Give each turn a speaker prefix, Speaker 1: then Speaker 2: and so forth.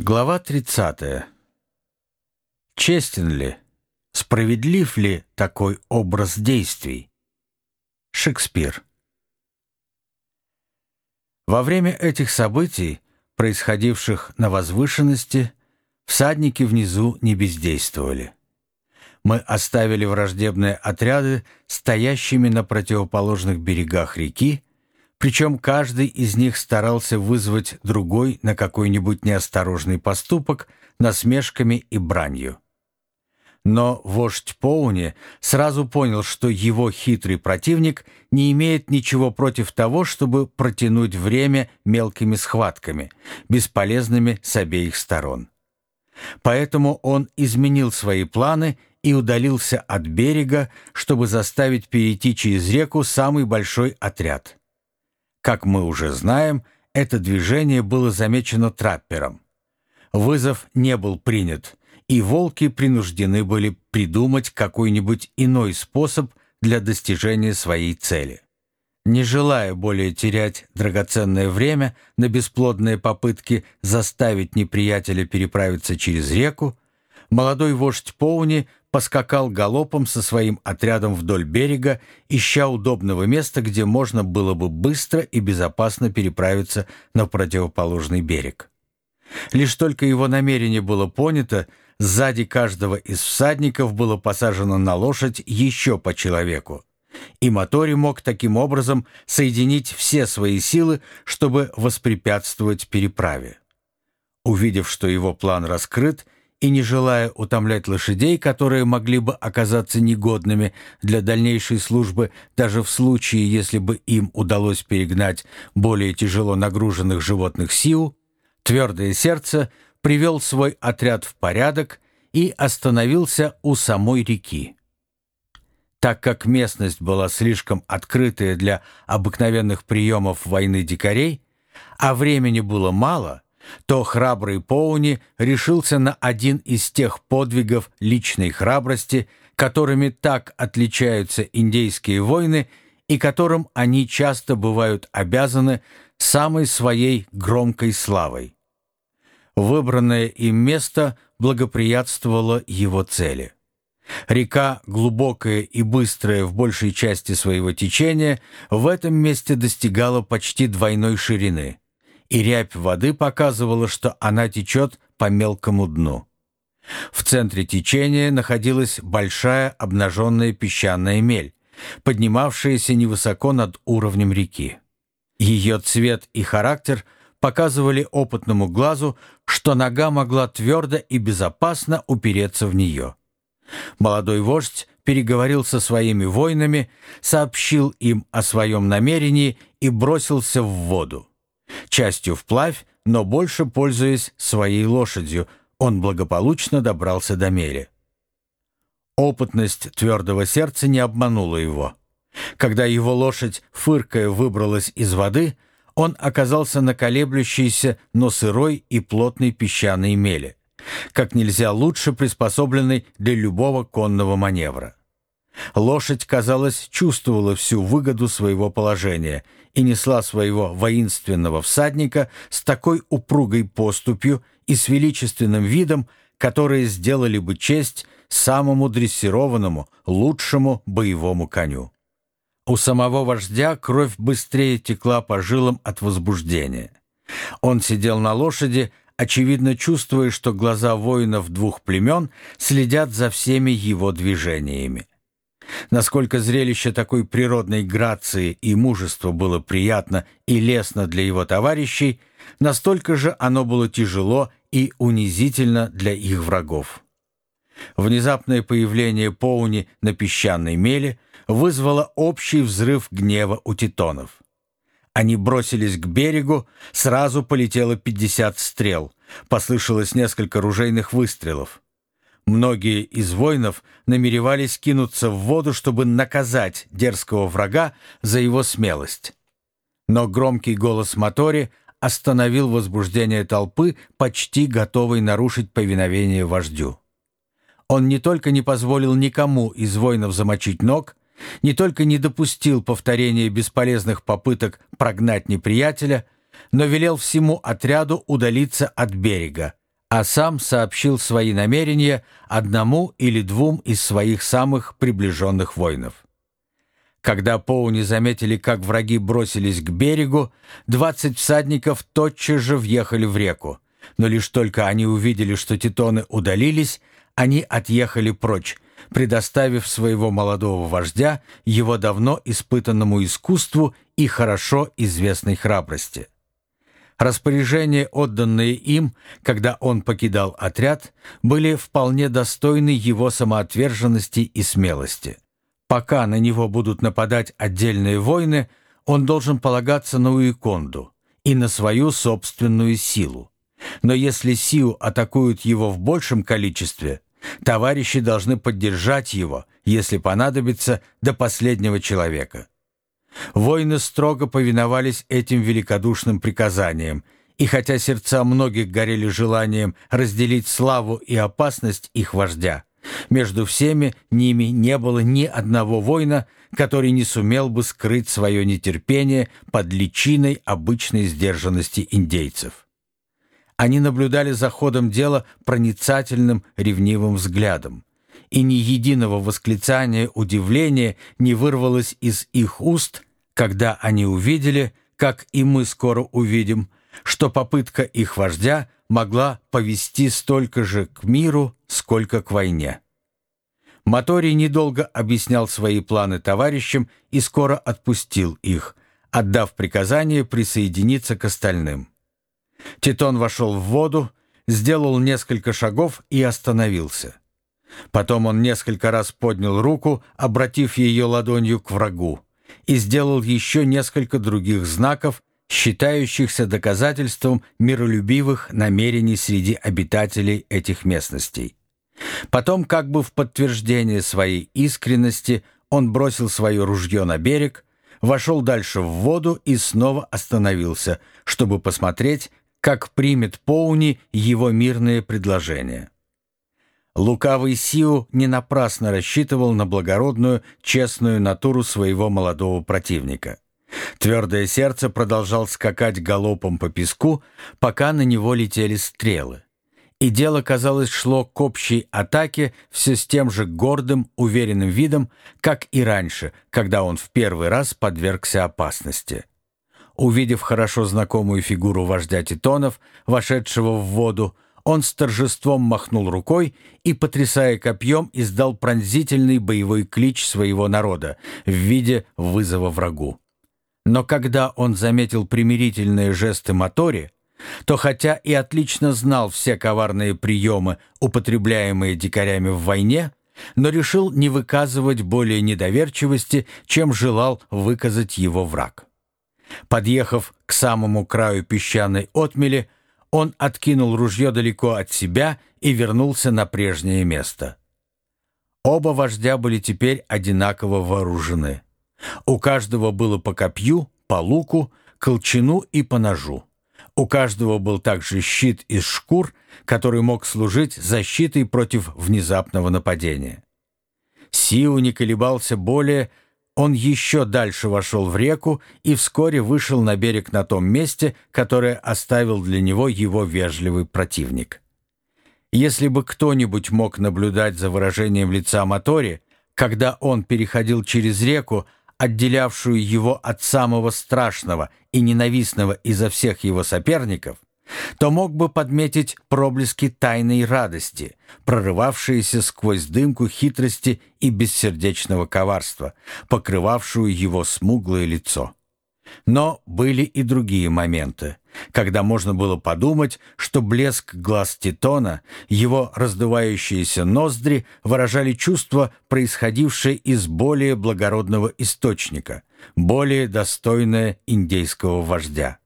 Speaker 1: Глава 30. Честен ли, справедлив ли такой образ действий? Шекспир. Во время этих событий, происходивших на возвышенности, всадники внизу не бездействовали. Мы оставили враждебные отряды стоящими на противоположных берегах реки, причем каждый из них старался вызвать другой на какой-нибудь неосторожный поступок насмешками и бранью. Но вождь Поуни сразу понял, что его хитрый противник не имеет ничего против того, чтобы протянуть время мелкими схватками, бесполезными с обеих сторон. Поэтому он изменил свои планы и удалился от берега, чтобы заставить перейти через реку самый большой отряд. Как мы уже знаем, это движение было замечено траппером. Вызов не был принят, и волки принуждены были придумать какой-нибудь иной способ для достижения своей цели. Не желая более терять драгоценное время на бесплодные попытки заставить неприятеля переправиться через реку, молодой вождь Поуни поскакал галопом со своим отрядом вдоль берега, ища удобного места, где можно было бы быстро и безопасно переправиться на противоположный берег. Лишь только его намерение было понято, сзади каждого из всадников было посажено на лошадь еще по человеку. И Мотори мог таким образом соединить все свои силы, чтобы воспрепятствовать переправе. Увидев, что его план раскрыт, и не желая утомлять лошадей, которые могли бы оказаться негодными для дальнейшей службы, даже в случае, если бы им удалось перегнать более тяжело нагруженных животных сил, твердое сердце привел свой отряд в порядок и остановился у самой реки. Так как местность была слишком открытая для обыкновенных приемов войны дикарей, а времени было мало – то храбрый Поуни решился на один из тех подвигов личной храбрости, которыми так отличаются индейские войны и которым они часто бывают обязаны самой своей громкой славой. Выбранное им место благоприятствовало его цели. Река, глубокая и быстрая в большей части своего течения, в этом месте достигала почти двойной ширины – и рябь воды показывала, что она течет по мелкому дну. В центре течения находилась большая обнаженная песчаная мель, поднимавшаяся невысоко над уровнем реки. Ее цвет и характер показывали опытному глазу, что нога могла твердо и безопасно упереться в нее. Молодой вождь переговорил со своими воинами, сообщил им о своем намерении и бросился в воду. Частью вплавь, но больше пользуясь своей лошадью, он благополучно добрался до мели. Опытность твердого сердца не обманула его. Когда его лошадь, фыркая, выбралась из воды, он оказался на колеблющейся, но сырой и плотной песчаной мели, как нельзя лучше приспособленной для любого конного маневра. Лошадь, казалось, чувствовала всю выгоду своего положения и несла своего воинственного всадника с такой упругой поступью и с величественным видом, которые сделали бы честь самому дрессированному, лучшему боевому коню. У самого вождя кровь быстрее текла по жилам от возбуждения. Он сидел на лошади, очевидно чувствуя, что глаза воинов двух племен следят за всеми его движениями. Насколько зрелище такой природной грации и мужества было приятно и лестно для его товарищей, настолько же оно было тяжело и унизительно для их врагов. Внезапное появление Поуни на песчаной меле вызвало общий взрыв гнева у титонов. Они бросились к берегу, сразу полетело пятьдесят стрел, послышалось несколько ружейных выстрелов. Многие из воинов намеревались кинуться в воду, чтобы наказать дерзкого врага за его смелость. Но громкий голос Мотори остановил возбуждение толпы, почти готовой нарушить повиновение вождю. Он не только не позволил никому из воинов замочить ног, не только не допустил повторения бесполезных попыток прогнать неприятеля, но велел всему отряду удалиться от берега, а сам сообщил свои намерения одному или двум из своих самых приближенных воинов. Когда Поуни заметили, как враги бросились к берегу, двадцать всадников тотчас же въехали в реку, но лишь только они увидели, что титоны удалились, они отъехали прочь, предоставив своего молодого вождя его давно испытанному искусству и хорошо известной храбрости. Распоряжения, отданные им, когда он покидал отряд, были вполне достойны его самоотверженности и смелости. Пока на него будут нападать отдельные войны, он должен полагаться на Уиконду и на свою собственную силу. Но если Сиу атакуют его в большем количестве, товарищи должны поддержать его, если понадобится, до последнего человека. Воины строго повиновались этим великодушным приказаниям, и хотя сердца многих горели желанием разделить славу и опасность их вождя, между всеми ними не было ни одного воина, который не сумел бы скрыть свое нетерпение под личиной обычной сдержанности индейцев. Они наблюдали за ходом дела проницательным, ревнивым взглядом, и ни единого восклицания удивления не вырвалось из их уст, когда они увидели, как и мы скоро увидим, что попытка их вождя могла повести столько же к миру, сколько к войне. Моторий недолго объяснял свои планы товарищам и скоро отпустил их, отдав приказание присоединиться к остальным. Титон вошел в воду, сделал несколько шагов и остановился. Потом он несколько раз поднял руку, обратив ее ладонью к врагу и сделал еще несколько других знаков, считающихся доказательством миролюбивых намерений среди обитателей этих местностей. Потом, как бы в подтверждение своей искренности, он бросил свое ружье на берег, вошел дальше в воду и снова остановился, чтобы посмотреть, как примет Поуни его мирное предложение. Лукавый Сиу не напрасно рассчитывал на благородную, честную натуру своего молодого противника. Твердое сердце продолжал скакать галопом по песку, пока на него летели стрелы. И дело, казалось, шло к общей атаке все с тем же гордым, уверенным видом, как и раньше, когда он в первый раз подвергся опасности. Увидев хорошо знакомую фигуру вождя титонов, вошедшего в воду, он с торжеством махнул рукой и, потрясая копьем, издал пронзительный боевой клич своего народа в виде вызова врагу. Но когда он заметил примирительные жесты Мотори, то хотя и отлично знал все коварные приемы, употребляемые дикарями в войне, но решил не выказывать более недоверчивости, чем желал выказать его враг. Подъехав к самому краю песчаной отмели, он откинул ружье далеко от себя и вернулся на прежнее место. Оба вождя были теперь одинаково вооружены. У каждого было по копью, по луку, колчану и по ножу. У каждого был также щит из шкур, который мог служить защитой против внезапного нападения. Сиу не колебался более, он еще дальше вошел в реку и вскоре вышел на берег на том месте, которое оставил для него его вежливый противник. Если бы кто-нибудь мог наблюдать за выражением лица Мотори, когда он переходил через реку, отделявшую его от самого страшного и ненавистного изо всех его соперников, то мог бы подметить проблески тайной радости, прорывавшиеся сквозь дымку хитрости и бессердечного коварства, покрывавшую его смуглое лицо. Но были и другие моменты, когда можно было подумать, что блеск глаз Титона, его раздувающиеся ноздри выражали чувство, происходившее из более благородного источника, более достойное индейского вождя.